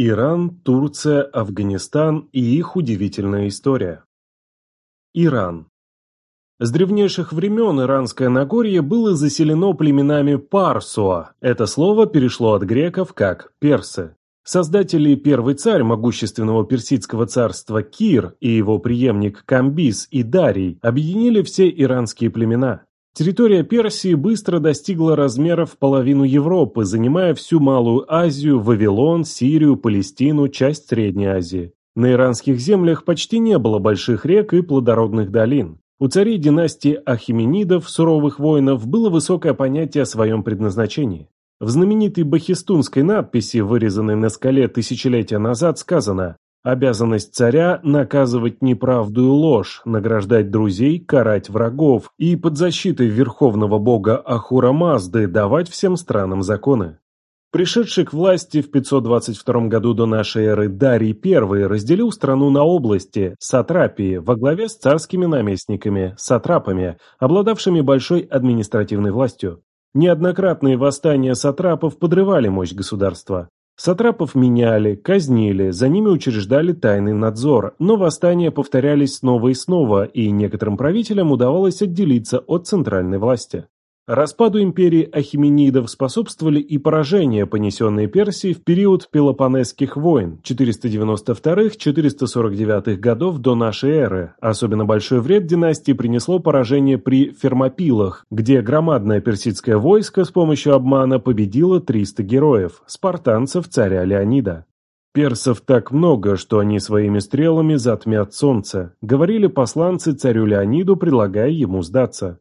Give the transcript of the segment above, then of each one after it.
Иран, Турция, Афганистан и их удивительная история. Иран. С древнейших времен Иранское Нагорье было заселено племенами Парсуа. Это слово перешло от греков как «персы». Создатели первый царь могущественного персидского царства Кир и его преемник Камбис и Дарий объединили все иранские племена. Территория Персии быстро достигла размеров половину Европы, занимая всю Малую Азию, Вавилон, Сирию, Палестину, часть Средней Азии. На иранских землях почти не было больших рек и плодородных долин. У царей династии Ахименидов, суровых воинов, было высокое понятие о своем предназначении. В знаменитой бахистунской надписи, вырезанной на скале тысячелетия назад, сказано Обязанность царя – наказывать неправду и ложь, награждать друзей, карать врагов и под защитой верховного бога Ахура Мазды давать всем странам законы. Пришедший к власти в 522 году до нашей эры Дарий I разделил страну на области, сатрапии, во главе с царскими наместниками, сатрапами, обладавшими большой административной властью. Неоднократные восстания сатрапов подрывали мощь государства. Сатрапов меняли, казнили, за ними учреждали тайный надзор, но восстания повторялись снова и снова, и некоторым правителям удавалось отделиться от центральной власти. Распаду империи Ахименидов способствовали и поражения, понесенные Персией в период Пелопонесских войн 492-449 годов до нашей эры. Особенно большой вред династии принесло поражение при Фермопилах, где громадное персидское войско с помощью обмана победило 300 героев, спартанцев царя Леонида. Персов так много, что они своими стрелами затмят солнце, говорили посланцы царю Леониду, предлагая ему сдаться.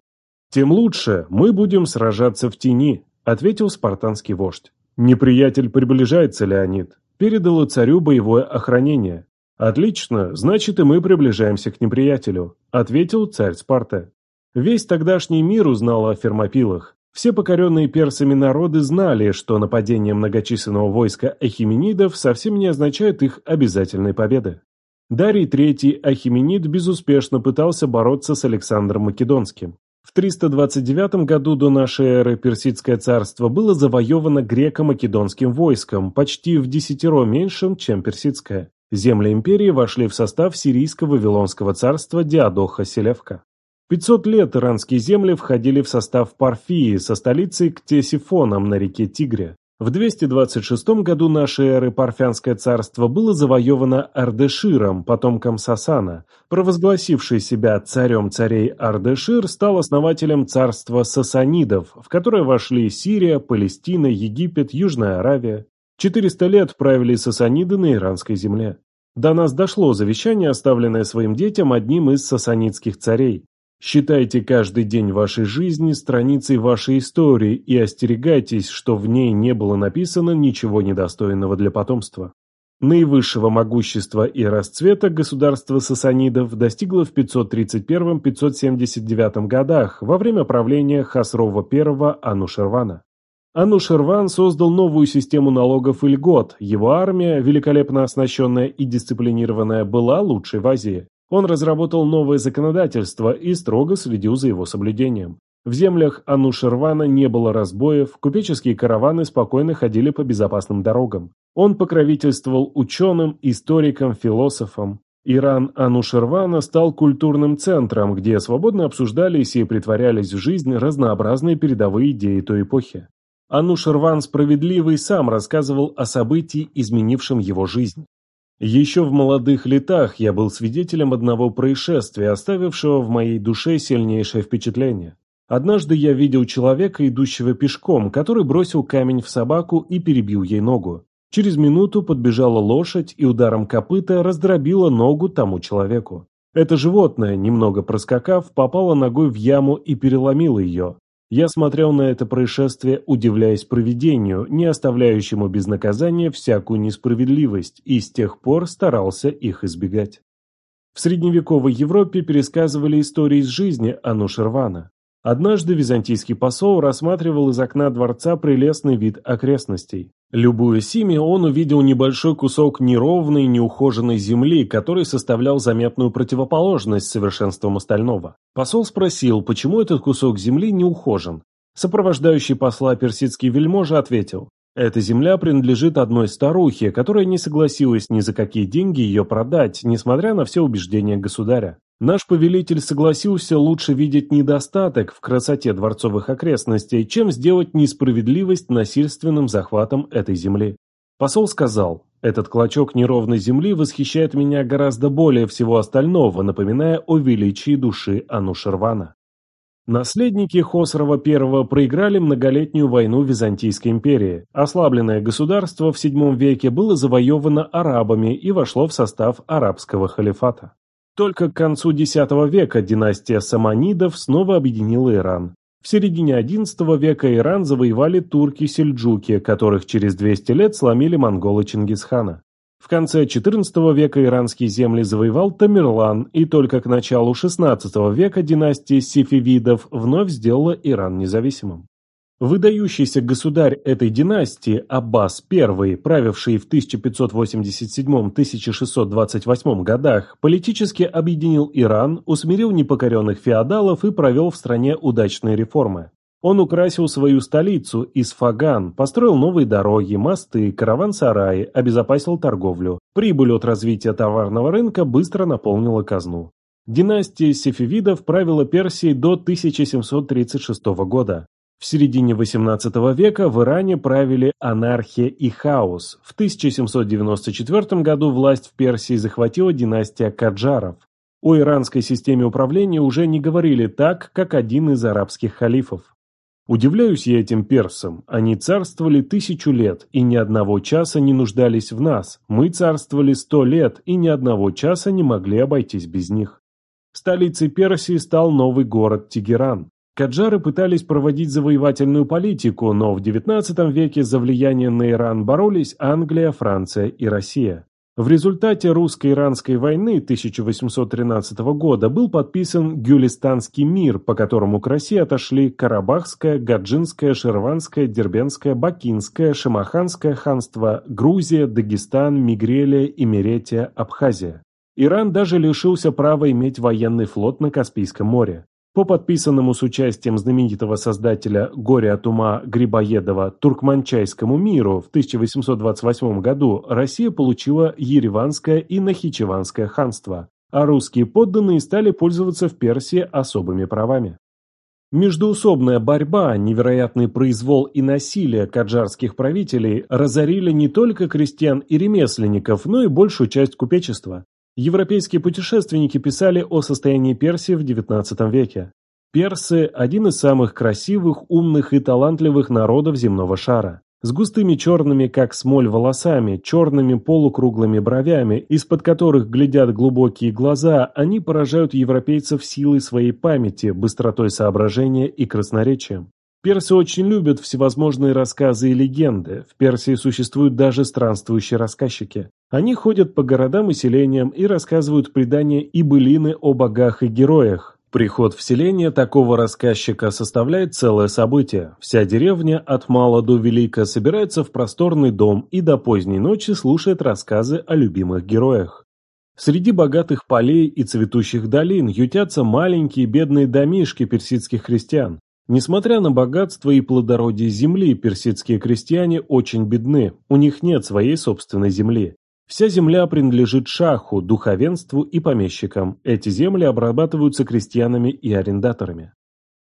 «Тем лучше, мы будем сражаться в тени», — ответил спартанский вождь. «Неприятель приближается, Леонид. Передало царю боевое охранение». «Отлично, значит и мы приближаемся к неприятелю», — ответил царь Спарта. Весь тогдашний мир узнал о фермопилах. Все покоренные персами народы знали, что нападение многочисленного войска ахименидов совсем не означает их обязательной победы. Дарий III Ахименид безуспешно пытался бороться с Александром Македонским. В 329 году до нашей эры Персидское царство было завоевано греко-македонским войском, почти в десятеро меньшим, чем персидское. Земли империи вошли в состав сирийско-вавилонского царства Диадоха Селевка. 500 лет иранские земли входили в состав Парфии со столицей Ктесифоном на реке Тигре. В 226 году нашей эры Парфянское царство было завоевано Ардеширом, потомком Сасана. Провозгласивший себя царем царей Ардешир стал основателем царства сасанидов, в которое вошли Сирия, Палестина, Египет, Южная Аравия. 400 лет правили сасаниды на иранской земле. До нас дошло завещание, оставленное своим детям одним из сасанидских царей. Считайте каждый день вашей жизни страницей вашей истории и остерегайтесь, что в ней не было написано ничего недостойного для потомства. Наивысшего могущества и расцвета государство сасанидов достигло в 531-579 годах во время правления Хасрова I Анушервана. Анушерван создал новую систему налогов и льгот, его армия, великолепно оснащенная и дисциплинированная, была лучшей в Азии. Он разработал новое законодательство и строго следил за его соблюдением. В землях Анушервана не было разбоев, купеческие караваны спокойно ходили по безопасным дорогам. Он покровительствовал ученым, историкам, философам. Иран Анушервана стал культурным центром, где свободно обсуждались и притворялись в жизнь разнообразные передовые идеи той эпохи. Анушерван Справедливый сам рассказывал о событии, изменившем его жизнь. Еще в молодых летах я был свидетелем одного происшествия, оставившего в моей душе сильнейшее впечатление. Однажды я видел человека, идущего пешком, который бросил камень в собаку и перебил ей ногу. Через минуту подбежала лошадь и ударом копыта раздробила ногу тому человеку. Это животное, немного проскакав, попало ногой в яму и переломило ее. Я смотрел на это происшествие, удивляясь провидению, не оставляющему без наказания всякую несправедливость, и с тех пор старался их избегать. В средневековой Европе пересказывали истории из жизни Анушервана. Однажды византийский посол рассматривал из окна дворца прелестный вид окрестностей. Любуясь ими, он увидел небольшой кусок неровной, неухоженной земли, который составлял заметную противоположность совершенством остального. Посол спросил, почему этот кусок земли не ухожен. Сопровождающий посла персидский вельможа ответил, Эта земля принадлежит одной старухе, которая не согласилась ни за какие деньги ее продать, несмотря на все убеждения государя. Наш повелитель согласился лучше видеть недостаток в красоте дворцовых окрестностей, чем сделать несправедливость насильственным захватом этой земли. Посол сказал, «Этот клочок неровной земли восхищает меня гораздо более всего остального, напоминая о величии души Анушервана». Наследники Хосрова I проиграли многолетнюю войну Византийской империи. Ослабленное государство в VII веке было завоевано арабами и вошло в состав арабского халифата. Только к концу X века династия Саманидов снова объединила Иран. В середине XI века Иран завоевали турки-сельджуки, которых через 200 лет сломили монголы Чингисхана. В конце XIV века иранские земли завоевал Тамерлан, и только к началу XVI века династия сефевидов вновь сделала Иран независимым. Выдающийся государь этой династии Аббас I, правивший в 1587-1628 годах, политически объединил Иран, усмирил непокоренных феодалов и провел в стране удачные реформы. Он украсил свою столицу, Исфаган, построил новые дороги, мосты, караван-сараи, обезопасил торговлю. Прибыль от развития товарного рынка быстро наполнила казну. Династия сефевидов правила Персией до 1736 года. В середине XVIII века в Иране правили анархия и хаос. В 1794 году власть в Персии захватила династия Каджаров. О иранской системе управления уже не говорили так, как один из арабских халифов. Удивляюсь я этим персам. Они царствовали тысячу лет и ни одного часа не нуждались в нас. Мы царствовали сто лет и ни одного часа не могли обойтись без них. Столицей Персии стал новый город Тегеран. Каджары пытались проводить завоевательную политику, но в XIX веке за влияние на Иран боролись Англия, Франция и Россия. В результате русско-иранской войны 1813 года был подписан Гюлистанский мир, по которому к России отошли Карабахское, Гаджинское, Шерванское, Дербенское, Бакинское, Шамаханское ханство, Грузия, Дагестан, Мигрелия, Имеретия, Абхазия. Иран даже лишился права иметь военный флот на Каспийском море. По подписанному с участием знаменитого создателя «Горе от ума» Грибоедова Туркманчайскому миру в 1828 году Россия получила Ереванское и Нахичеванское ханство, а русские подданные стали пользоваться в Персии особыми правами. Междуусобная борьба, невероятный произвол и насилие каджарских правителей разорили не только крестьян и ремесленников, но и большую часть купечества. Европейские путешественники писали о состоянии Персии в XIX веке. Персы – один из самых красивых, умных и талантливых народов земного шара. С густыми черными, как смоль, волосами, черными полукруглыми бровями, из-под которых глядят глубокие глаза, они поражают европейцев силой своей памяти, быстротой соображения и красноречием. Персы очень любят всевозможные рассказы и легенды. В Персии существуют даже странствующие рассказчики. Они ходят по городам и селениям и рассказывают предания и былины о богах и героях. Приход в селение такого рассказчика составляет целое событие. Вся деревня от мала до велика собирается в просторный дом и до поздней ночи слушает рассказы о любимых героях. Среди богатых полей и цветущих долин ютятся маленькие бедные домишки персидских христиан. Несмотря на богатство и плодородие земли, персидские крестьяне очень бедны, у них нет своей собственной земли. Вся земля принадлежит шаху, духовенству и помещикам. Эти земли обрабатываются крестьянами и арендаторами.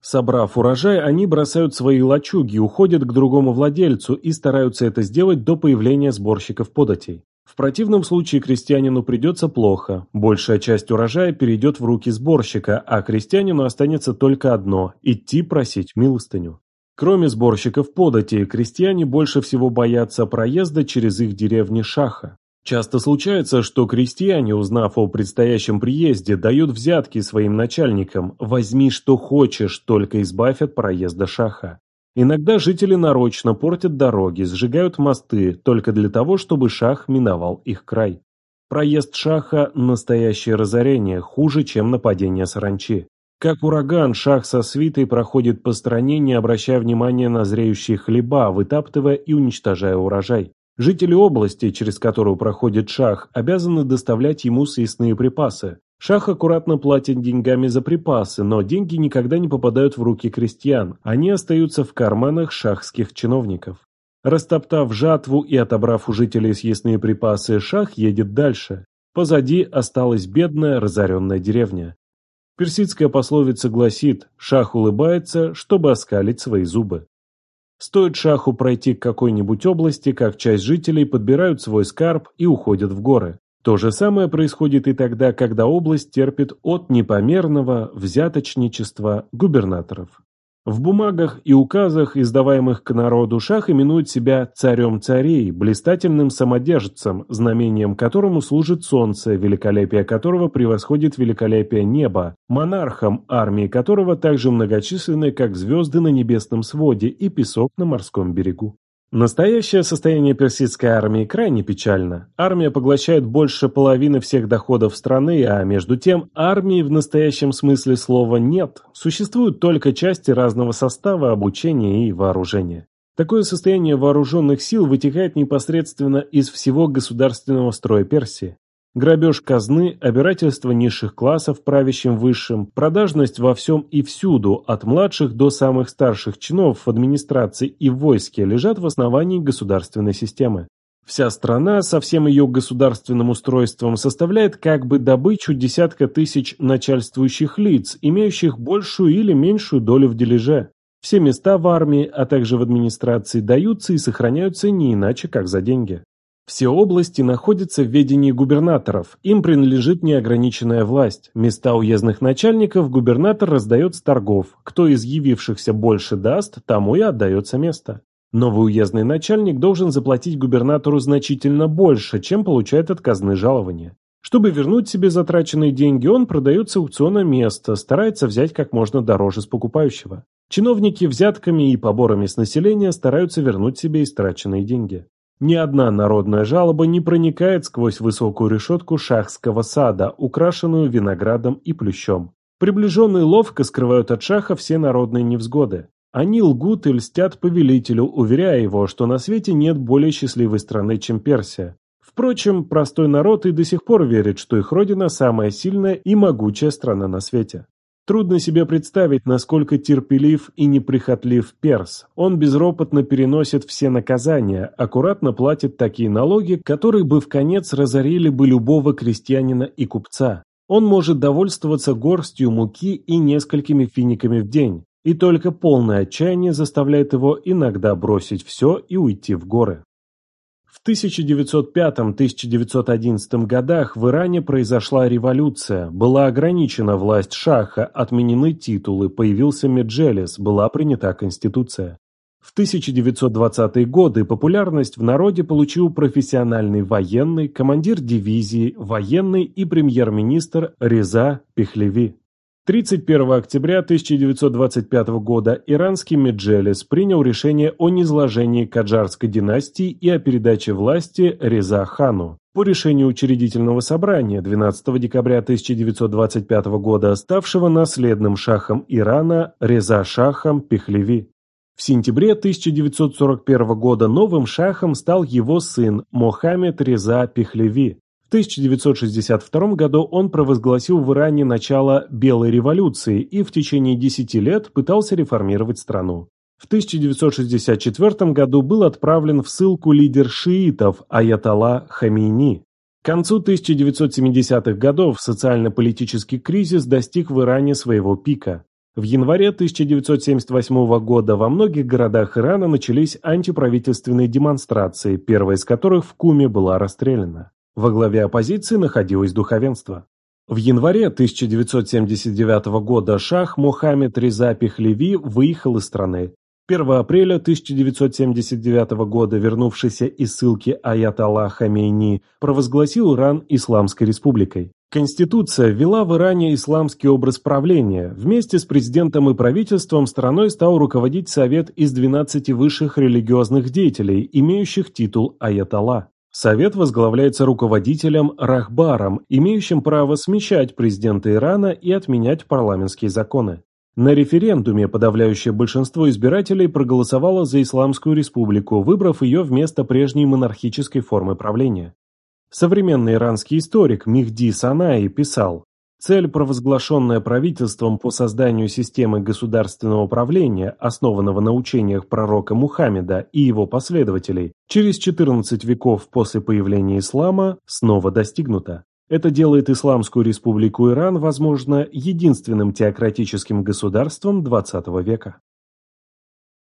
Собрав урожай, они бросают свои лачуги, уходят к другому владельцу и стараются это сделать до появления сборщиков податей. В противном случае крестьянину придется плохо. Большая часть урожая перейдет в руки сборщика, а крестьянину останется только одно – идти просить милостыню. Кроме сборщиков податей, крестьяне больше всего боятся проезда через их деревни Шаха. Часто случается, что крестьяне, узнав о предстоящем приезде, дают взятки своим начальникам «возьми что хочешь, только избавь от проезда шаха». Иногда жители нарочно портят дороги, сжигают мосты, только для того, чтобы шах миновал их край. Проезд шаха – настоящее разорение, хуже, чем нападение саранчи. Как ураган, шах со свитой проходит по стране, не обращая внимания на зреющие хлеба, вытаптывая и уничтожая урожай. Жители области, через которую проходит шах, обязаны доставлять ему съестные припасы. Шах аккуратно платит деньгами за припасы, но деньги никогда не попадают в руки крестьян, они остаются в карманах шахских чиновников. Растоптав жатву и отобрав у жителей съестные припасы, шах едет дальше. Позади осталась бедная разоренная деревня. Персидская пословица гласит «шах улыбается, чтобы оскалить свои зубы». Стоит шаху пройти к какой-нибудь области, как часть жителей подбирают свой скарб и уходят в горы. То же самое происходит и тогда, когда область терпит от непомерного взяточничества губернаторов. В бумагах и указах, издаваемых к народу, Шах именует себя царем царей, блистательным самодержцем, знамением которому служит солнце, великолепие которого превосходит великолепие неба, монархом, армии которого также многочисленны, как звезды на небесном своде и песок на морском берегу. Настоящее состояние персидской армии крайне печально. Армия поглощает больше половины всех доходов страны, а между тем армии в настоящем смысле слова нет. Существуют только части разного состава, обучения и вооружения. Такое состояние вооруженных сил вытекает непосредственно из всего государственного строя Персии. Грабеж казны, обирательство низших классов правящим высшим, продажность во всем и всюду, от младших до самых старших чинов в администрации и в войске, лежат в основании государственной системы. Вся страна со всем ее государственным устройством составляет как бы добычу десятка тысяч начальствующих лиц, имеющих большую или меньшую долю в дележе. Все места в армии, а также в администрации даются и сохраняются не иначе, как за деньги. Все области находятся в ведении губернаторов, им принадлежит неограниченная власть. Места уездных начальников губернатор раздает с торгов. Кто из явившихся больше даст, тому и отдается место. Новый уездный начальник должен заплатить губернатору значительно больше, чем получает от казны жалования. Чтобы вернуть себе затраченные деньги, он продает с аукциона место, старается взять как можно дороже с покупающего. Чиновники взятками и поборами с населения стараются вернуть себе истраченные деньги. Ни одна народная жалоба не проникает сквозь высокую решетку шахского сада, украшенную виноградом и плющом. Приближенные ловко скрывают от шаха все народные невзгоды. Они лгут и льстят повелителю, уверяя его, что на свете нет более счастливой страны, чем Персия. Впрочем, простой народ и до сих пор верит, что их родина самая сильная и могучая страна на свете. Трудно себе представить, насколько терпелив и неприхотлив перс. Он безропотно переносит все наказания, аккуратно платит такие налоги, которые бы в конец разорили бы любого крестьянина и купца. Он может довольствоваться горстью муки и несколькими финиками в день. И только полное отчаяние заставляет его иногда бросить все и уйти в горы. В 1905-1911 годах в Иране произошла революция, была ограничена власть шаха, отменены титулы, появился Меджелес, была принята конституция. В 1920-е годы популярность в народе получил профессиональный военный, командир дивизии, военный и премьер-министр Реза Пехлеви. 31 октября 1925 года иранский Меджелес принял решение о низложении Каджарской династии и о передаче власти Реза Хану. По решению учредительного собрания 12 декабря 1925 года ставшего наследным шахом Ирана Реза Шахом Пехлеви. В сентябре 1941 года новым шахом стал его сын Мохаммед Реза Пехлеви. 1962 году он провозгласил в Иране начало Белой революции и в течение 10 лет пытался реформировать страну. В 1964 году был отправлен в ссылку лидер шиитов Аятолла Хамини. К концу 1970-х годов социально-политический кризис достиг в Иране своего пика. В январе 1978 года во многих городах Ирана начались антиправительственные демонстрации, первая из которых в Куме была расстреляна. Во главе оппозиции находилось духовенство. В январе 1979 года шах Мухаммед Реза Пехлеви выехал из страны. 1 апреля 1979 года вернувшийся из ссылки Аятолла Хамейни провозгласил Иран Исламской республикой. Конституция ввела в Иране исламский образ правления. Вместе с президентом и правительством страной стал руководить совет из 12 высших религиозных деятелей, имеющих титул Аятолла. Совет возглавляется руководителем Рахбаром, имеющим право смещать президента Ирана и отменять парламентские законы. На референдуме подавляющее большинство избирателей проголосовало за Исламскую республику, выбрав ее вместо прежней монархической формы правления. Современный иранский историк Михди Санаи писал, Цель, провозглашенная правительством по созданию системы государственного правления, основанного на учениях пророка Мухаммеда и его последователей, через 14 веков после появления ислама, снова достигнута. Это делает Исламскую республику Иран, возможно, единственным теократическим государством XX века.